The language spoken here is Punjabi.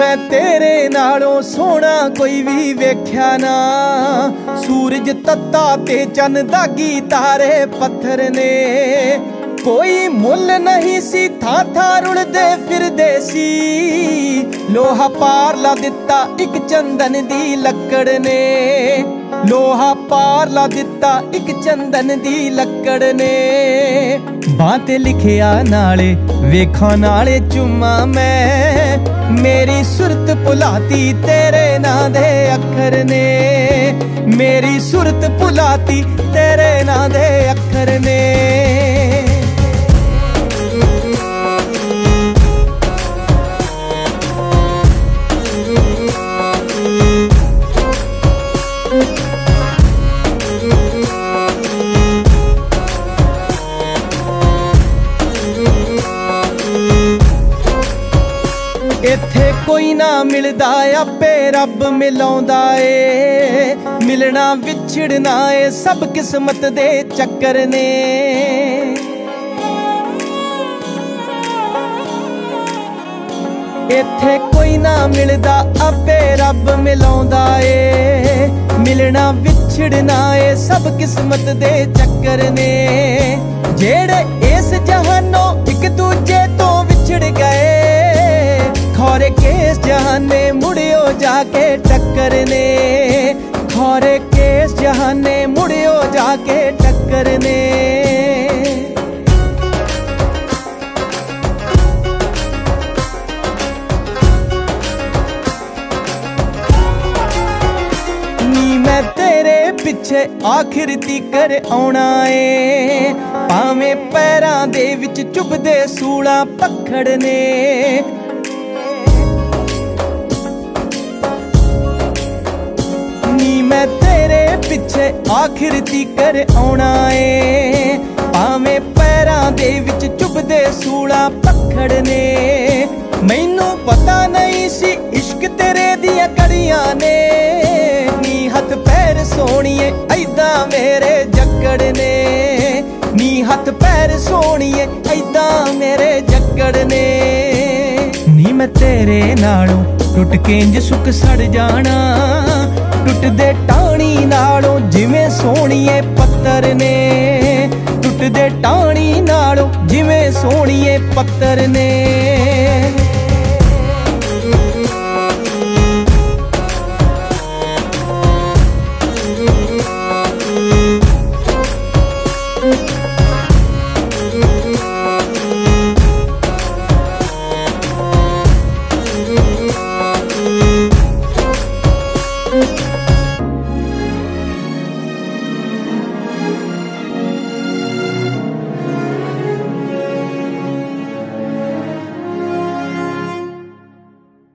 ਮੈਂ ਤੇਰੇ ਨਾਲੋਂ ਸੋਹਣਾ ਕੋਈ ਵੀ ਵੇਖਿਆ ਨਾ। ਸੂਰਜ ਤੱਤਾ ਤੇ ਚੰਨ ਦਾਗੀ ਤਾਰੇ ਪੱਥਰ ਨੇ। ਕੋਈ ਮੁੱਲ ਨਹੀਂ ਸੀ, ਥਾਂ ਥਾਂ ਰੁਲਦੇ ਫਿਰਦੇ ਸੀ। ਲੋਹਾ ਪਾਰ ਲਾ ਦਿੱਤਾ ਇੱਕ ਚੰਦਨ ਦੀ ਲੱਕੜ ਨੇ। ਲੋਹਾ ਪਾਰ ਲਾ ਦਿੱਤਾ ਇੱਕ ਚੰਦਨ ਦੀ ਲੱਕੜ ਨੇ। ਬਾਹ ਤੇ ਲਿਖਿਆ ਨਾਲੇ, ਵੇਖਾਂ ਨਾਲੇ ਚੁੰਮਾ ਮੈਂ। ਮੇਰੀ ਸੁਰਤ ਭੁਲਾਤੀ ਤੇਰੇ ਨਾਂ ਦੇ ਅੱਖਰ ਨੇ। ਮੇਰੀ ਸੁਰਤ ਭੁਲਾਤੀ ਤੇਰੇ ਨਾਂ ਦੇ ਅੱਖਰ ਨੇ। ਇੱਥੇ ਕੋਈ ਨਾ ਮਿਲਦਾ, ਆਪੇ ਰੱਬ ਮਿਲਾਉਂਦਾ ਏ। ਮਿਲਣਾ ਵਿਛੜਨਾ ਏ, ਸਭ ਕਿਸਮਤ ਦੇ ਚੱਕਰ ਨੇ। ਇੱਥੇ ਕੋਈ ਨਾ ਮਿਲਦਾ, ਆਪੇ ਰੱਬ ਮਿਲਾਉਂਦਾ ਏ। ਮਿਲਣਾ ਵਿਛੜਨਾ ਏ, ਸਭ ਕਿਸਮਤ ਦੇ ਚੱਕਰ ਨੇ। ਜਿਹੜੇ ਜਹਾਨੇ ਮੁੜਿਓ ਜਾ ਕੇ ਟੱਕਰ ਨੇ ਖੋਰੇ ਕੇਸ ਜਹਾਨੇ ਮੁੜਿਓ ਜਾ ਕੇ ਟੱਕਰ ਨੇ ਮੈਂ ਤੇਰੇ ਪਿੱਛੇ ਆਖਿਰ ਤੀਕਰ ਆਉਣਾ ਏ ਭਾਵੇਂ ਪੈਰਾਂ ਦੇ ਵਿੱਚ ਚੁੱਭਦੇ ਸੂਲਾਂ ਪਖੜ ਨੇ ਪਿੱਛੇ ਆਖਿਰ ਤੀਕਰ ਆਉਣਾ ਏ। ਭਾਵੇਂ ਪੈਰਾਂ ਦੇ ਵਿੱਚ ਚੁੱਭਦੇ ਸੂਲਾਂ ਪਖੜ ਨੇ। ਮੈਨੂੰ ਪਤਾ ਨਹੀਂ ਸੀ ਇਸ਼ਕ ਤੇਰੇ ਦੀਆਂ ਕੜੀਆਂ ਨੇ। ਨੀ ਹੱਥ ਪੈਰ ਸੋਣੀਏ ਐਦਾਂ ਮੇਰੇ ਜੱਕੜ ਨੇ। ਨੀ ਹੱਥ ਪੈਰ ਸੋਣੀਏ ਐਦਾਂ ਮੇਰੇ ਜੱਕੜ ਨੇ। ਨੀ ਮੈਂ ਤੇਰੇ ਨਾਲੋਂ ਟੁੱਟ ਕੇ ਇੰਜ ਸੁੱਕ ਸੜ ਜਾਣਾ। ਟੁੱਟਦੇ ਟਾਣੀ ਨਾਲੋਂ ਜਿਵੇਂ ਸੋਹਣੀਏ ਪੱਤਰ ਨੇ। ਟੁੱਟਦੇ ਟਾਣੀ ਨਾਲੋਂ ਜਿਵੇਂ ਸੋਹਣੀਏ ਪੱਤਰ ਨੇ।